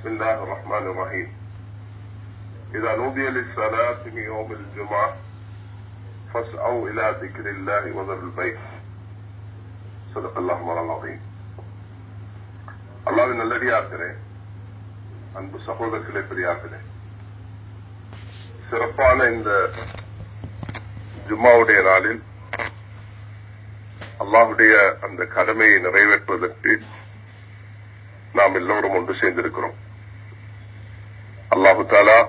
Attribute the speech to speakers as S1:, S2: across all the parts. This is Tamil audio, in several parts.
S1: بسم الله الرحمن الرحيم إذا نودي للصلاة في يوم الجمعة فاسعوا إلى ذكر الله وذروا البيت صدق الله مولانا العظيم அல்லாவின் நல்லடியார்களே அன்பு சகோதரர்களே பெரியார்களே சிறப்பான இந்த ஜும்மாவுடைய நாளில் அல்லாஹுடைய அந்த கடமையை நிறைவேற்றுவதற்கு நாம் எல்லோரும் ஒன்று சேர்ந்திருக்கிறோம் அல்லாஹு தாலா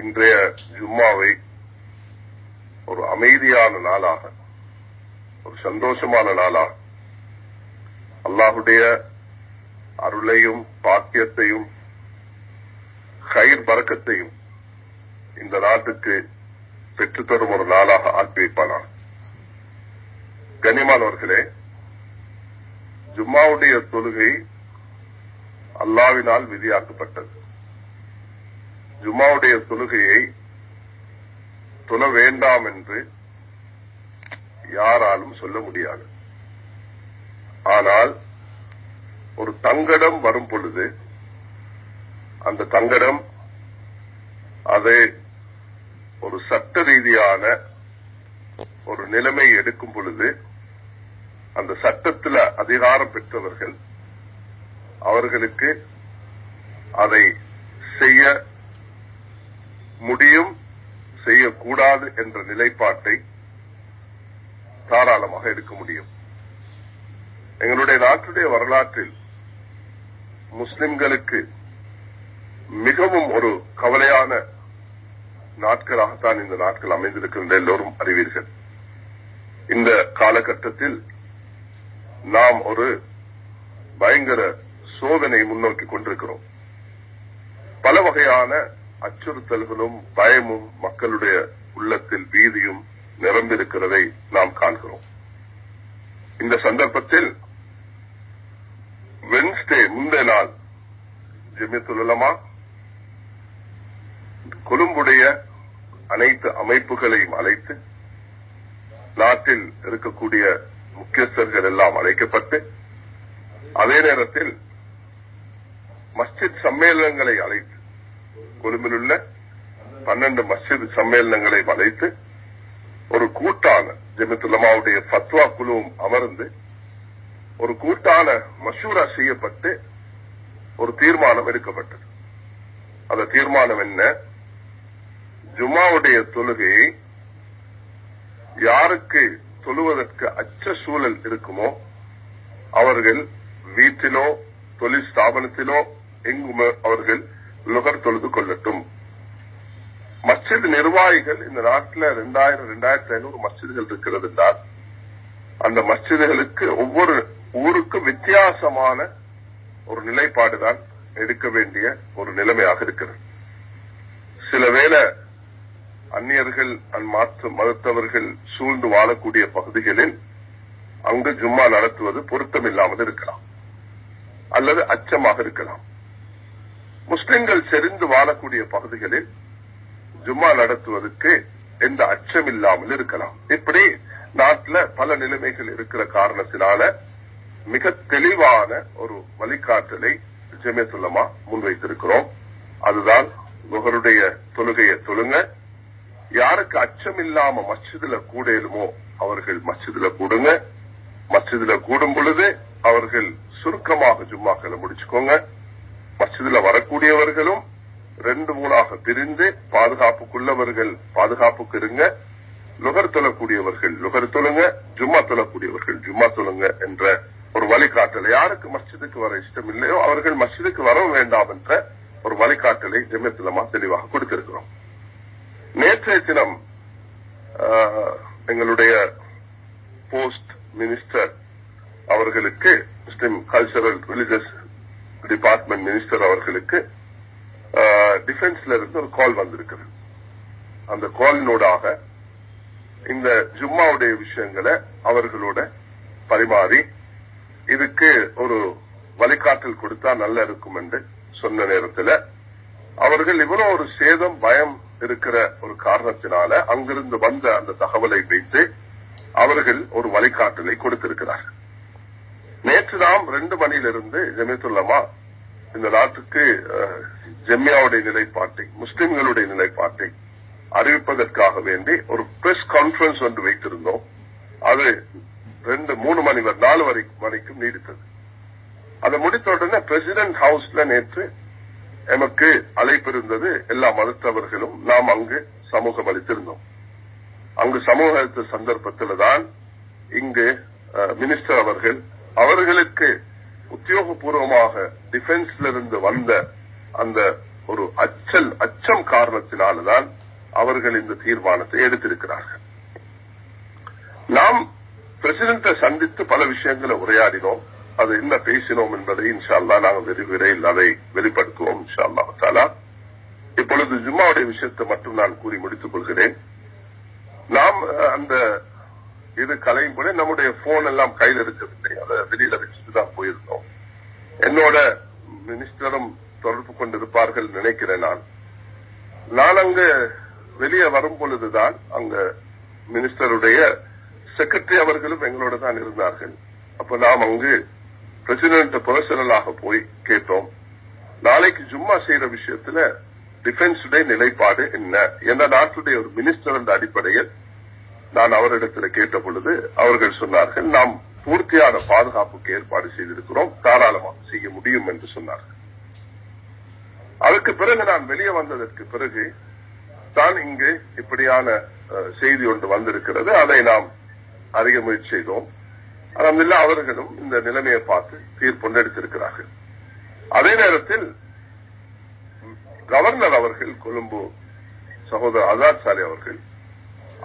S1: இன்றைய ஜும்மாவை ஒரு அமைதியான நாளாக ஒரு சந்தோஷமான நாளாக அல்லாஹுடைய அருளையும் பாக்கியத்தையும் கயிர் பறக்கத்தையும் இந்த நாட்டுக்கு பெற்றுத்தரும் ஒரு நாளாக ஆக்கி வைப்பானார் கனிமானவர்களே ஜும்மாவுடைய தொழுகை அல்லாவினால் விதியாக்கப்பட்டது. ஜுமாவுடைய தொழுகையை தொழ வேண்டாம் என்று யாராலும் சொல்ல முடியாது. ஆனால் ஒரு தங்கடம் வரும் பொழுது அந்த தங்கடம் அதை ஒரு சட்ட ரீதியான ஒரு நிலைமை எடுக்கும் பொழுது அந்த சட்டத்தில் அதிகாரம் பெற்றவர்கள் அவர்களுக்கு அதை முடியும் செய்யக்கூடாது என்ற நிலைப்பாட்டை தாராளமாக எடுக்க முடியும். எங்களுடைய நாட்டுடைய வரலாற்றில் முஸ்லிம்களுக்கு மிகவும் ஒரு கவலையான நாட்களாகத்தான் இந்த நாட்கள் அமைந்திருக்கின்ற எல்லோரும் அறிவீர்கள். இந்த காலகட்டத்தில் நாம் ஒரு பயங்கர சோதனை முன்னோக்கி கொண்டிருக்கிறோம். பல வகையான அச்சுறுத்தல்களும் பயமும் மக்களுடைய உள்ளத்தில் பீதியும் நிரம்பிருக்கிறதை நாம் காண்கிறோம். இந்த சந்தர்ப்பத்தில் வென்ஸ்டே முந்தைய நாள் ஜெமித்துலமா கொழும்புடைய அனைத்து அமைப்புகளையும் அழைத்து நாட்டில் இருக்கக்கூடிய முக்கியஸ்தர்கள் எல்லாம் அழைக்கப்பட்டு அதே நேரத்தில் மஸ்ஜித் சம்மேளனங்களை அழைத்து கொழும்பில் உள்ள பன்னெண்டு மஸ்ஜித் சம்மேளனங்களை வளைத்து ஒரு கூட்டான ஜெமித்துலமாவுடைய பத்வா குழுவும் அமர்ந்து ஒரு கூட்டான மசூரா செய்யப்பட்டு ஒரு தீர்மானம் எடுக்கப்பட்டது. அந்த தீர்மானம் என்ன? ஜுமாவுடைய தொழுகையை யாருக்கு தொழுவதற்கு அச்ச சூழல் இருக்குமோ அவர்கள் வீட்டிலோ தொழில் ஸ்தாபனத்திலோ எங்குமே அவர்கள் நுகர் தொழுது கொள்ளட்டும் மஸ்ஜித் நிர்வாகிகள் இந்த நாட்டில் ரெண்டாயிரம் ரெண்டாயிரத்தி ஐநூறு மஸ்ஜிதுகள் இருக்கிறது என்றால் அந்த மஸ்ஜிதுகளுக்கு ஒவ்வொரு ஊருக்கும் வித்தியாசமான ஒரு நிலைப்பாடுதான் எடுக்க வேண்டிய ஒரு நிலைமையாக இருக்கிறது. சில வேளை அந்நியர்கள் மாற்று மதத்தவர்கள் சூழ்ந்து வாழக்கூடிய பகுதிகளில் அங்கு ஜும்மா நடத்துவது பொருத்தமில்லாமல் இருக்கலாம். அல்லது அச்சமாக இருக்கலாம். முஸ்லிம்கள் செறிந்து வாழக்கூடிய பகுதிகளில் ஜும்மா நடத்துவதற்கு எந்த அச்சம் இல்லாமல் இருக்கலாம். இப்படி நாட்டில் பல நிலைமைகள் இருக்கிற காரணத்தினால மிக தெளிவான ஒரு வழிகாட்டலை ஜெமியத்துல்லமா முன்வைத்திருக்கிறோம். அதுதான் நுகருடைய தொழுகையை தொழுங்க. யாருக்கு அச்சம் இல்லாம மஸ்ஜிதுல கூடலுமோ அவர்கள் மஸ்ஜிதுல கூடுங்க. மஸ்ஜிதுல கூடும் பொழுது அவர்கள் சுருக்கமாக ஜும்மாக்களை முடிச்சுக்கோங்க. மஸ்ஜிதுல வரக்கூடியவர்களும் ரெண்டு மூணாக பிரிந்து பாதுகாப்புக்குள்ளவர்கள் பாதுகாப்புக்கு இருங்க. லுகர் தொழக்கூடியவர்கள் லுகர் தொழுங்க ஜும்மா தொழக்கூடியவர்கள் ஜும்மா தொழுங்க என்ற ஒரு வழிகாட்டலை யாருக்கு மஸ்ஜிதுக்கு வர இஷ்டம் இல்லையோ அவர்கள் மஸ்ஜிதுக்கு வர வேண்டாம் என்ற ஒரு வழிகாட்டலை ஜெமியத்துலமா தெளிவாக கொடுத்திருக்கிறோம். நேற்றைய தினம் எங்களுடைய போஸ்ட் மினிஸ்டர் அவர்களுக்கு Muslim cultural religious department minister அவர்களுக்கு டிஃபென்ஸ்ல இருந்து ஒரு கால் வந்திருக்கிறது அந்த காலினூடாக இந்த ஜும்மாவுடைய விஷயங்களை அவர்களோட பரிமாறி இதுக்கு ஒரு வழிகாட்டல் கொடுத்தா நல்லா இருக்கும் என்று சொன்ன நேரத்தில் அவர்கள் இவ்வளவு ஒரு சேதம் பயம் இருக்கிற ஒரு காரணத்தினால அங்கிருந்து வந்த அந்த தகவலை வைத்து அவர்கள் ஒரு வழிகாட்டலை கொடுத்திருக்கிறார்கள். நேற்று நாம் ரெண்டு மணியிலிருந்து ஜமித்துல்லமா இந்த நாட்டுக்கு ஜெம்யாவுடைய நிலைப்பாட்டை முஸ்லிம்களுடைய நிலைப்பாட்டை அறிவிப்பதற்காக வேண்டி ஒரு பிரஸ் கான்பரன்ஸ் ஒன்று வைத்திருந்தோம். அது ரெண்டு மூணு மணி நாலு வரை வரைக்கும் நீடித்தது. அதை முடித்த உடனே பிரசிடென்ட் ஹவுஸ்ல நேற்று எமக்கு அழைப்பு இருந்தது. எல்லா மதத்தவர்களும் நாம் அங்கு சமூகம் அளித்திருந்தோம். அங்கு சமூக அளித்த சந்தர்ப்பத்தில் இங்கு மினிஸ்டர் அவர்கள் அவர்களுக்கு உத்தியோகபூர்வமாக டிஃபென்ஸ்ல இருந்து வந்த அந்த ஒரு அச்சல் அச்சம் காரணத்தினால்தான் அவர்கள் இந்த தீர்மானத்தை எடுத்திருக்கிறார்கள். நாம் பிரசிடண்டை சந்தித்து பல விஷயங்களை உரையாடினோம். அது என்ன பேசினோம் என்பதை இன்ஷால்லா நாங்கள் வெகு அதை வெளிப்படுத்துவோம் இன்ஷால்லா தாலா இப்பொழுது ஜும்மாவுடைய விஷயத்தை மட்டும் நான் கூறி முடித்துக் கொள்கிறேன். நாம் அந்த இது கலையும் கூட நம்முடைய போன் எல்லாம் கையில் இருக்கிறது அதை வெளியில வச்சுட்டு தான் போயிருந்தோம். என்னோட மினிஸ்டரும் தொடர்பு கொண்டிருப்பார்கள் நினைக்கிறேன் நான். நான் அங்கு வெளியே வரும் பொழுதுதான் அங்க மினிஸ்டருடைய செக்ரட்டரி அவர்களும் எங்களோட தான் இருந்தார்கள். அப்ப நாம் அங்கு பிரசிடென்ட் பர்சனலாக போய் கேட்டோம். நாளைக்கு ஜும்மா செய்யற விஷயத்துல டிஃபென்ஸுடைய நிலைப்பாடு என்ன? என்ற நாட்டுடைய ஒரு மினிஸ்டர் என்ற அடிப்படையில் நான் அவரிடத்தில் கேட்ட பொழுது அவர்கள் சொன்னார்கள் நாம் பூர்த்தியான பாதுகாப்புக்கு ஏற்பாடு செய்திருக்கிறோம். தாராளமாக செய்ய முடியும் என்று சொன்னார்கள். அதற்கு பிறகு நான் வெளியே வந்ததற்கு பிறகு தான் இங்கு இப்படியான செய்தி ஒன்று வந்திருக்கிறது. அதை நாம் அறிய முயற்சி செய்தோம். அதனால அவர்களும் இந்த நிலைமையை பார்த்து தீர்ப்பு எடுத்திருக்கிறார்கள். அதே நேரத்தில் கவர்னர் அவர்கள் கொழும்பு சகோதரர் ஆசாத் சாலை அவர்கள்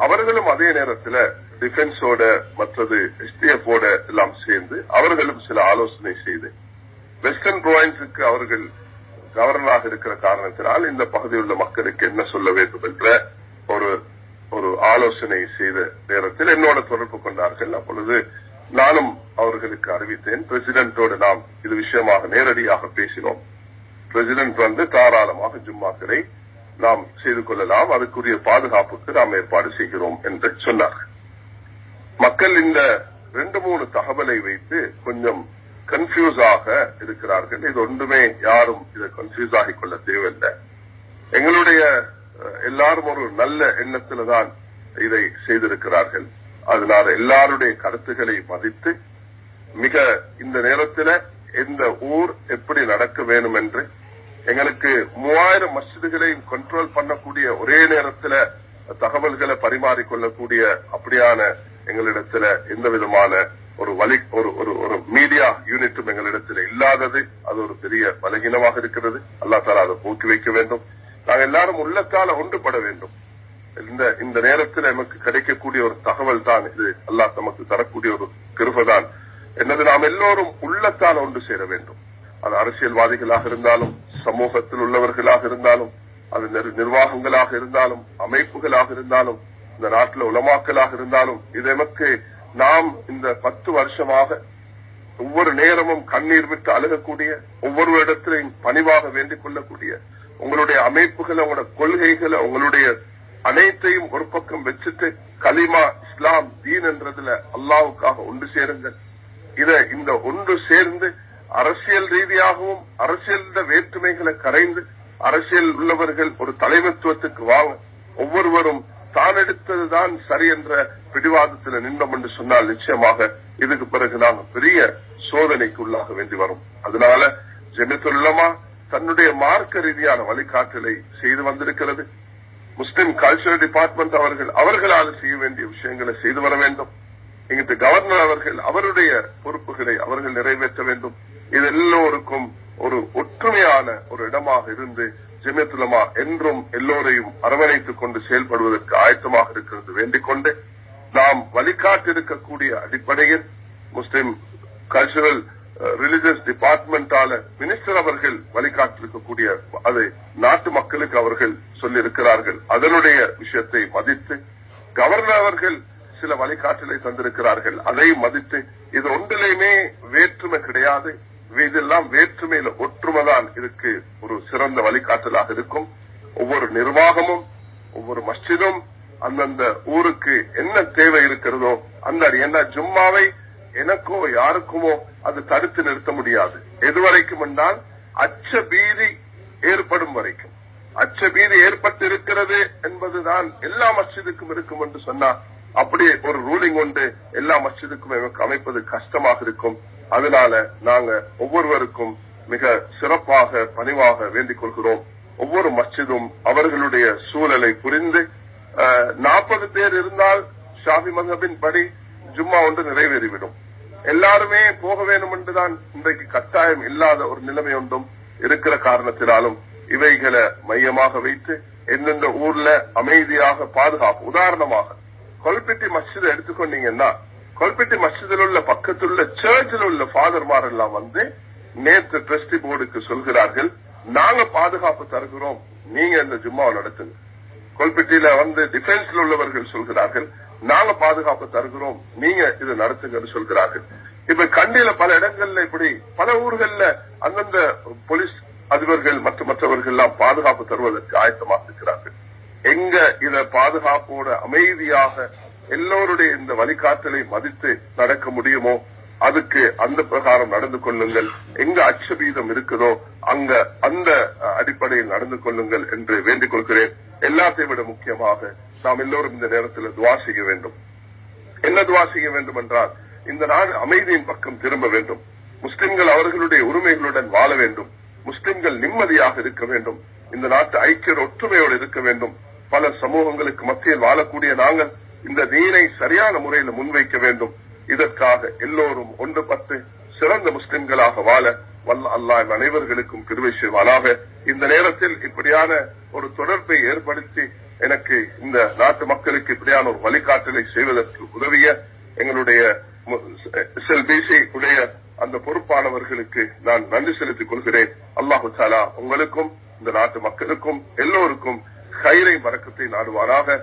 S1: அவர்களும் அதே நேரத்தில் டிஃபென்ஸோட மற்றது எஸ்டிஎஃப் எல்லாம் சேர்ந்து அவர்களும் சில ஆலோசனை செய்து வெஸ்டர்ன் ப்ரொவின்ஸுக்கு அவர்கள் கவர்னராக இருக்கிற காரணத்தினால் இந்த பகுதியில் உள்ள மக்களுக்கு என்ன சொல்ல வேண்டும் என்ற ஒரு ஒரு ஆலோசனை செய்த நேரத்தில் என்னோட தொடர்பு கொண்டார்கள். அப்பொழுது நானும் அவர்களுக்கு அறிவித்தேன் பிரசிடென்டோடு நாம் இது விஷயமாக நேரடியாக பேசினோம். பிரசிடென்ட் வந்து தாராளமாக ஜும்மாக்களை நாம் செய்து கொள்ளலாம். அதுக்குரிய பாதுகாப்புக்கு நாம் ஏற்பாடு செய்கிறோம் என்று சொன்னார்கள். மக்கள் இந்த ரெண்டு மூணு தகவலை வைத்து கொஞ்சம் கன்ஃபியூஸ் ஆக இருக்கிறார்கள். இது ஒன்றுமே யாரும் இதை கன்ஃபியூஸ் ஆகிக் கொள்ள தேவையில்லை. எங்களுடைய எல்லாரும் ஒரு நல்ல எண்ணத்தில் தான் இதை செய்திருக்கிறார்கள். அதனால எல்லாருடைய கருத்துக்களை மதித்து மிக இந்த நேரத்தில் எந்த ஊர் எப்படி நடக்க வேண்டும் என்று எங்களுக்கு மூவாயிரம் மசிதுகளையும் கண்ட்ரோல் பண்ணக்கூடிய ஒரே நேரத்தில் தகவல்களை பரிமாறிக்கொள்ளக்கூடிய அப்படியான எங்களிடத்துல எந்த விதமான ஒரு வழி ஒரு ஒரு ஒரு மீடியா யூனிட்டும் எங்களிடத்தில் இல்லாதது அது ஒரு பெரிய பலகீனமாக இருக்கிறது. அல்லா தாலா அதை போக்கி வைக்க வேண்டும். நாங்கள் எல்லாரும் உள்ளத்தால ஒன்றுபட வேண்டும். இந்த இந்த நேரத்தில் நமக்கு கிடைக்கக்கூடிய ஒரு தகவல் தான் இது. அல்லாஹ் நமக்கு தரக்கூடிய ஒரு கிருபதான் என்னது நாம் எல்லோரும் உள்ளத்தால் ஒன்று சேர வேண்டும். அது அரசியல்வாதிகளாக இருந்தாலும் சமூகத்தில் உள்ளவர்களாக இருந்தாலும் அது நிர்வாகங்களாக இருந்தாலும் அமைப்புகளாக இருந்தாலும் இந்த நாட்டில் உலமாக்கலாக இருந்தாலும் இது நமக்கு நாம் இந்த பத்து வருஷமாக ஒவ்வொரு நேரமும் கண்ணீர் விட்டு அழுகக்கூடிய ஒவ்வொரு இடத்திலையும் பணிவாக வேண்டிக் கொள்ளக்கூடிய உங்களுடைய அமைப்புகளை உங்களோட கொள்கைகளை உங்களுடைய அனைத்தையும் ஒரு பக்கம் வச்சுட்டு கலிமா இஸ்லாம் தீன் என்றதுல அல்லாவுக்காக ஒன்று சேருங்கள். இத இந்த ஒன்று சேர்ந்து அரசியல் ரீதியாகவும் அரசியல் வேற்றுமைகளை கரைந்து அரசியல் உள்ளவர்கள் ஒரு தலைமைத்துவத்துக்கு வாங்க. ஒவ்வொருவரும் தான் எடுத்ததுதான் சரி என்ற பிடிவாதத்தில் நின்றோம் என்று சொன்னால் நிச்சயமாக இதுக்கு பிறகு நாங்கள் பெரிய சோதனைக்கு உள்ளாக வேண்டி வரும். அதனால ஜெமித்துல்லமா தன்னுடைய மார்க்க ரீதியான வழிகாட்டலை செய்து வந்திருக்கிறது. முஸ்லிம் கல்ச்சரல் டிபார்ட்மெண்ட் அவர்கள் அவர்களால் செய்ய வேண்டிய விஷயங்களை செய்து வர வேண்டும். இங்கிட்டு கவர்னர் அவர்கள் அவருடைய பொறுப்புகளை அவர்கள் நிறைவேற்ற வேண்டும். இது எல்லோருக்கும் ஒரு ஒற்றுமையான ஒரு இடமாக இருந்து ஜெமியத்துலமா என்றும் எல்லோரையும் அரவணைத்துக் கொண்டு செயல்படுவதற்கு ஆயத்தமாக இருக்கிறது. வேண்டிக் கொண்டு நாம் வழிகாட்டிருக்கக்கூடிய அடிப்படையில் முஸ்லிம் கல்ச்சரல் ரிலிஜியஸ் டிபார்ட்மெண்டால மினிஸ்டர் அவர்கள் வழிகாட்டிருக்கக்கூடிய அதை நாட்டு மக்களுக்கு அவர்கள் சொல்லியிருக்கிறார்கள். அதனுடைய விஷயத்தை மதித்து கவர்னர் அவர்கள் சில வழிகாட்டலை தந்திருக்கிறார்கள். அதை மதித்து இது ஒன்றிலையுமே வேற்றுமை கிடையாது. இதெல்லாம் வேற்றுமையில ஒற்றுமைதான் இதுக்கு ஒரு சிறந்த வழிகாட்டலாக இருக்கும். ஒவ்வொரு நிர்வாகமும் ஒவ்வொரு மஸ்ஜிதும் அந்தந்த ஊருக்கு என்ன தேவை இருக்கிறதோ அந்த என்ன ஜும்மாவை எனக்கோ யாருக்குமோ அது தடுத்து நிறுத்த முடியாது. எதுவரைக்கும் என்றால் அச்ச பீதி ஏற்படும் வரைக்கும். அச்ச பீதி ஏற்பட்டு இருக்கிறது என்பதுதான் எல்லா மஸ்ஜிதுக்கும் இருக்கும் என்று சொன்னா அப்படியே ஒரு ரூலிங் ஒன்று எல்லா மஸ்ஜிதுக்கும் எமக்கு அமைப்பது கஷ்டமாக இருக்கும். அதனால நாங்க ஒவ்வொருவருக்கும் மிக சிறப்பாக பணிவாக வேண்டிக் கொள்கிறோம். ஒவ்வொரு மஸ்ஜிதும் அவர்களுடைய சூழலை புரிந்து நாற்பது பேர் இருந்தால் ஷாஃபி மதபின் படி ஜும்மா ஒன்று நிறைவேறிவிடும். எல்லாருமே போக வேண்டும் என்றுதான் இன்றைக்கு கட்டாயம் இல்லாத ஒரு நிலைமை ஒன்றும் இருக்கிற காரணத்தினாலும் இவைகளை மையமாக வைத்து எந்தெந்த ஊர்ல அமைதியாக பாதுகாப்பு. உதாரணமாக கொல்பெட்டி மஸ்ஜித் எடுத்துக்கொண்டீங்கன்னா கொல்பெட்டி மஸ்ஜிதில் உள்ள பக்கத்தில் உள்ள சர்ச்சில் உள்ள ஃபாதர்மார் எல்லாம் வந்து நேற்று ட்ரஸ்டி போர்டுக்கு சொல்கிறார்கள் நாங்க பாதுகாப்பு தருகிறோம். நீங்க இந்த ஜும்மாவை நடத்துங்க. கொல்பெட்டியில வந்து டிஃபென்ஸ்ல உள்ளவர்கள் சொல்கிறார்கள் நாங்க பாதுகாப்பு தருகிறோம். நீங்க இது நடத்துங்கன்னு சொல்கிறார்கள். இப்ப கண்டியில பல இடங்கள்ல இப்படி பல ஊர்கள்ல அந்தந்த போலீஸ் அதிபர்கள் மற்ற மற்றவர்கள் எல்லாம் பாதுகாப்பு தருவதற்கு ஆயத்தமாக இருக்கிறார்கள் எங்க இத பாதுகாப்போட அமைதியாக எல்லோருடைய இந்த வழிகாட்டலை மதித்து நடக்க முடியுமோ அதுக்கு அந்த பிரகாரம் நடந்து கொள்ளுங்கள். எங்க அச்சபீதம் இருக்குதோ அங்க அந்த அடிப்படையில் நடந்து கொள்ளுங்கள் என்று வேண்டிக் கொள்கிறேன். எல்லாத்தையும் விட முக்கியமாக நாம் எல்லோரும் இந்த நேரத்தில் துவா செய்ய வேண்டும். என்ன துவா செய்ய வேண்டும் என்றால் இந்த நாடு அமைதியின் பக்கம் திரும்ப வேண்டும். முஸ்லிம்கள் அவர்களுடைய உரிமைகளுடன் வாழ வேண்டும். முஸ்லிம்கள் நிம்மதியாக இருக்க வேண்டும். இந்த நாட்டு ஐக்கிய ஒற்றுமையோடு இருக்க வேண்டும். பல சமூகங்களுக்கு மத்தியில் வாழக்கூடிய நாங்கள் இந்த தீனை சரியான முறையில் முன்வைக்க வேண்டும். இதற்காக எல்லோரும் ஒன்றுபட்டு சிறந்த முஸ்லிம்களாக வாழ வல்ல அல்லாஹ் அனைவர்களுக்கும் கிருவை செய்வானாக. இந்த நேரத்தில் இப்படியான ஒரு தொடர்பை ஏற்படுத்தி எனக்கு இந்த நாட்டு மக்களுக்கு இப்படியான ஒரு வழிகாட்டலை செய்வதற்கு உதவிய எங்களுடைய செல்பிசி உடைய அந்த பொறுப்பானவர்களுக்கு நான் நன்றி செலுத்திக் கொள்கிறேன். அல்லாஹு சாலா உங்களுக்கும் இந்த நாட்டு மக்களுக்கும் எல்லோருக்கும் கயிறை மறக்கத்தை நாடுவாராக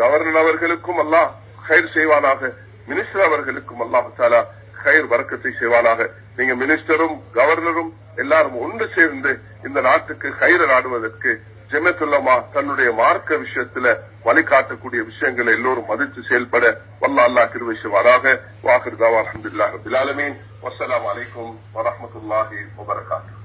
S1: கவர்னர் அவர்களுக்கும் அல்லாஹ் ஹயர் செய்வானாக மினிஸ்டர் அவர்களுக்கும் அல்லாஹாலா ஹயர் கயிர் வரக்கத்தை செய்வானாக. நீங்க மினிஸ்டரும் கவர்னரும் எல்லாரும் ஒன்று சேர்ந்து இந்த நாட்டுக்கு கயிறு நாடுவதற்கு ஜெமத்துல்லமா தன்னுடைய மார்க்க விஷயத்துல வழிகாட்டக்கூடிய விஷயங்களை எல்லோரும் மதித்து செயல்பட வல்ல அல்லா கிருவை செய்வாராக வாஹிர் தாவா அஹமதுல்லா ரபில் வசலாம் அலைக்கும் வரமத்துல்லாஹி வபரகாத்து.